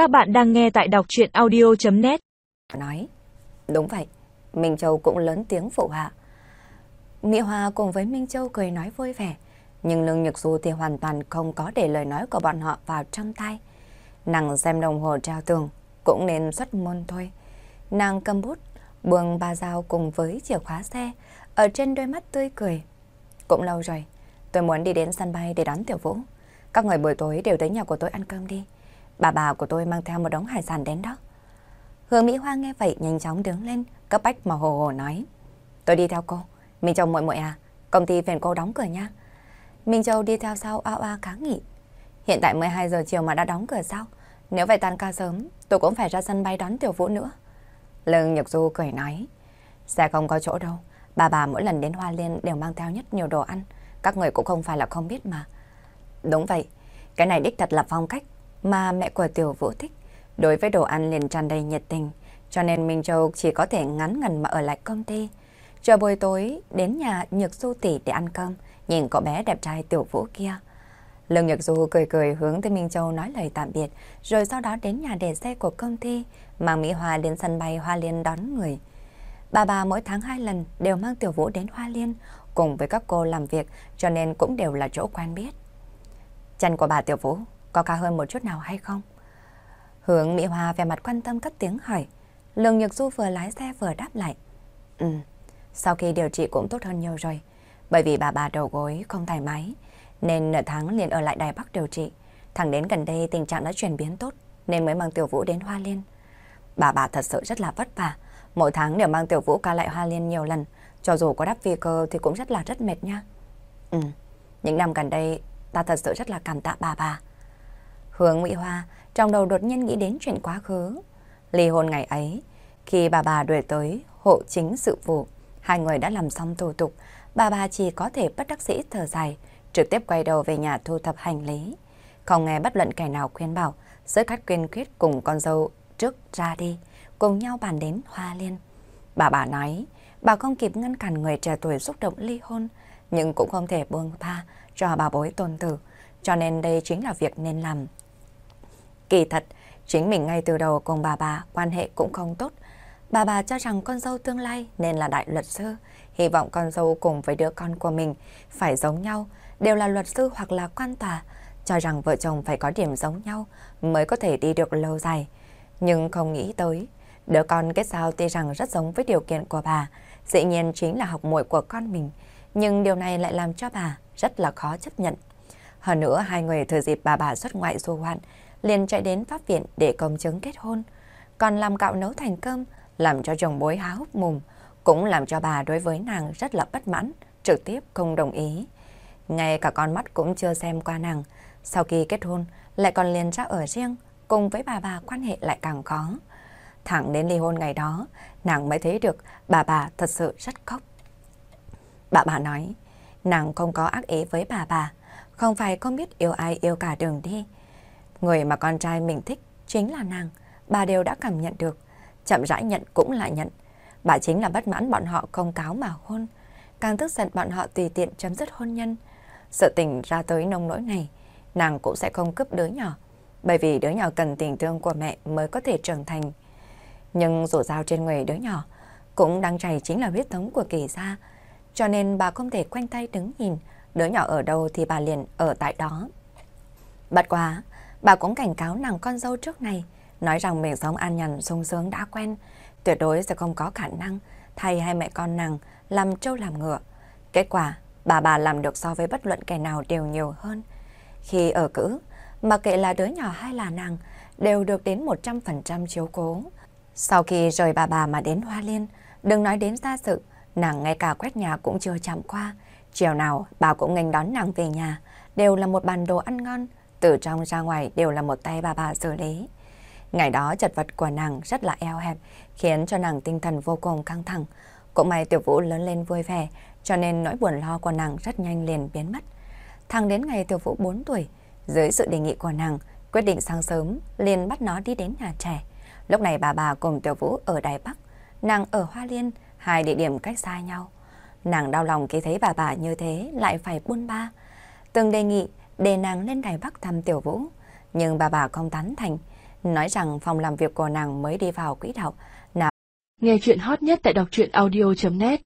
Các bạn đang nghe tại đọc chuyện audio.net Nói, đúng vậy, Minh Châu cũng lớn tiếng phụ hạ. Mỹ Hoa cùng với Minh Châu cười nói vui vẻ, nhưng Lương Nhược Du thì hoàn toàn không có để lời nói của bọn họ vào trong tay. Nàng xem đồng hồ treo tường, cũng nên xuất môn thôi. Nàng cầm bút, buông ba dao cùng với chìa khóa xe, ở trên đôi mắt tươi cười. Cũng lâu rồi, tôi muốn đi đến sân bay để đón Tiểu Vũ. Các người buổi tối đều tới nhà của tôi ăn cơm đi. Bà bà của tôi mang theo một đống hải sản đến đó. Hương Mỹ Hoa nghe vậy nhanh chóng đứng lên, cấp bách mà hồ hồ nói. Tôi đi theo cô. Minh Châu muội muội à, công ty phiền cô đóng cửa nha. Minh Châu đi theo sau ao a kháng nghị. Hiện tại 12 giờ chiều mà đã đóng cửa sao? Nếu vậy tan ca sớm, tôi cũng phải ra sân bay đón Tiểu Vũ nữa. Lương Nhật Du cười nói. Sẽ không có chỗ đâu. Bà bà mỗi lần đến Hoa Liên đều mang theo nhất nhiều đồ ăn. Các người cũng không phải là không biết mà. Đúng vậy, cái này đích thật là phong cách mà mẹ của Tiểu Vũ thích. Đối với đồ ăn liền tràn đầy nhiệt tình, cho nên Minh Châu chỉ có thể ngắn ngần mà ở lại công ty. Chờ buổi tối đến nhà Nhược Du tỷ để ăn cơm, nhìn cậu bé đẹp trai Tiểu Vũ kia. Lương Nhật Du cười cười hướng tới Minh Châu nói lời tạm biệt, rồi sau đó đến nhà để xe của công ty, mang Mỹ Hoa đến sân bay Hoa Liên đón người. Bà bà mỗi tháng hai lần đều mang Tiểu Vũ đến Hoa Liên, cùng với các cô làm việc, cho nên cũng đều là chỗ quen biết. Chân của bà Tiểu Vũ có cao hơn một chút nào hay không? Hướng Mỹ Hoa vẻ mặt quan tâm cất tiếng hỏi. Lương Nhược Du vừa lái xe vừa đáp lại. Ừ, sau khi điều trị cũng tốt hơn nhiều rồi. Bởi vì bà bà đầu gối không thoải mái, nên nửa tháng liền ở lại Đài Bắc điều trị. Thẳng đến gần đây tình trạng đã chuyển biến tốt, nên mới mang Tiểu Vũ đến Hoa Liên. Bà bà thật sự rất là vất vả. Mỗi tháng đều mang Tiểu Vũ ca lại Hoa Liên nhiều lần. Cho dù có đắp vi cơ thì cũng rất là rất mệt nha. Ừ, những năm gần đây ta thật sự rất là cảm tạ bà bà. Hướng Mỹ Hoa trong đầu đột nhiên nghĩ đến chuyện quá khứ. Ly hôn ngày ấy, khi bà bà đuổi tới hộ chính sự vụ, hai người đã làm xong thủ tục, bà bà chỉ có thể bất đắc sĩ thở dài, trực tiếp quay đầu về nhà thu thập hành lý. Không nghe bất luận kẻ nào khuyên bảo, giới khát quyên quyết cùng con dâu trước ra đi, cùng nhau bàn đến Hoa Liên. Bà bà nói, bà không kịp ngăn cản người trẻ tuổi xúc động ly hôn, nhưng cũng không thể buông tha cho bà bối tôn tử, cho nên đây chính là việc nên làm. Kỳ thật, chính mình ngay từ đầu cùng bà bà quan hệ cũng không tốt. Bà bà cho rằng con dâu tương lai nên là đại luật sư, hy vọng con dâu cùng với đứa con của mình phải giống nhau, đều là luật sư hoặc là quan tòa, cho rằng vợ chồng phải có điểm giống nhau mới có thể đi được lâu dài. Nhưng không nghĩ tới, đứa con kết giao tuy rằng rất giống với điều kiện của bà, dĩ nhiên chính là học muội của con mình, nhưng điều này lại làm cho bà rất là khó chấp nhận. Hơn nữa, hai người thừa dịp bà bà xuất ngoại du hoạn, liền chạy đến pháp viện để công chứng kết hôn. Còn làm gạo nấu thành cơm, làm cho chồng bối há hốc mồm, cũng làm cho bà đối với nàng rất là bất mãn, trực tiếp không đồng ý. Ngay cả con mắt cũng chưa xem qua nàng, sau khi kết hôn lại còn liền ra ở riêng, cùng với bà bà quan hệ lại càng khó. Thẳng đến ly hôn ngày đó, nàng mới thấy được bà bà thật sự rất khóc. Bà bà nói, nàng không có ác ý với bà bà, không phải không biết yêu ai yêu cả đường đi. Người mà con trai mình thích chính là nàng, bà đều đã cảm nhận được. Chậm rãi nhận cũng là nhận. Bà chính là bất mãn bọn họ không cáo mà hôn. Càng tức giận bọn họ tùy tiện chấm dứt hôn nhân. Sợ tình ra tới nông nỗi này, nàng cũng sẽ không cướp đứa nhỏ. Bởi vì đứa nhỏ cần tình thương của mẹ mới có thể trưởng thành. Nhưng rổ dao trên người đứa nhỏ cũng đang chảy chính là huyết thống của kỳ gia. Cho nên bà không thể quanh tay đứng nhìn, đứa nhỏ ở đâu thì bà liền ở tại đó. Bất quá, bà cũng cảnh cáo nàng con dâu trước này, nói rằng mình sống an nhàn sung sướng đã quen, tuyệt đối sẽ không có khả năng thay hai mẹ con nàng làm trâu làm ngựa. Kết quả, bà bà làm được so với bất luận kẻ nào đều nhiều hơn. Khi ở cữ, mà kệ là đứa nhỏ hay là nàng, đều được đến 100% chiếu cố. Sau khi rời bà bà mà đến Hoa Liên, đừng nói đến gia sự, nàng ngay cả quét nhà cũng chưa chạm qua. Chiều nào, bà cũng nghênh đón nàng về nhà, đều là một bàn đồ ăn ngon, từ trong ra ngoài đều là một tay bà bà xử lý. Ngày đó chật vật của nàng rất là eo hẹp, khiến cho nàng tinh thần vô cùng căng thẳng. Cũng may tiểu vũ lớn lên vui vẻ, cho nên nỗi buồn lo của nàng rất nhanh liền biến mất. Thằng đến ngày tiểu vũ 4 tuổi, dưới sự đề nghị của nàng, quyết định sáng sớm liền bắt nó đi đến nhà trẻ. Lúc này bà bà cùng tiểu vũ ở Đài Bắc, nàng ở Hoa Liên, hai địa điểm cách xa nhau. Nàng đau lòng khi thấy bà bà như thế lại phải buôn ba. Từng đề nghị để nàng lên Đài Bắc thăm Tiểu Vũ, nhưng bà bà không tán thành. nói rằng phòng làm việc của nàng mới đi vào quỹ đạo. Nào Nghe chuyện hot nhất tại đọc truyện audio.net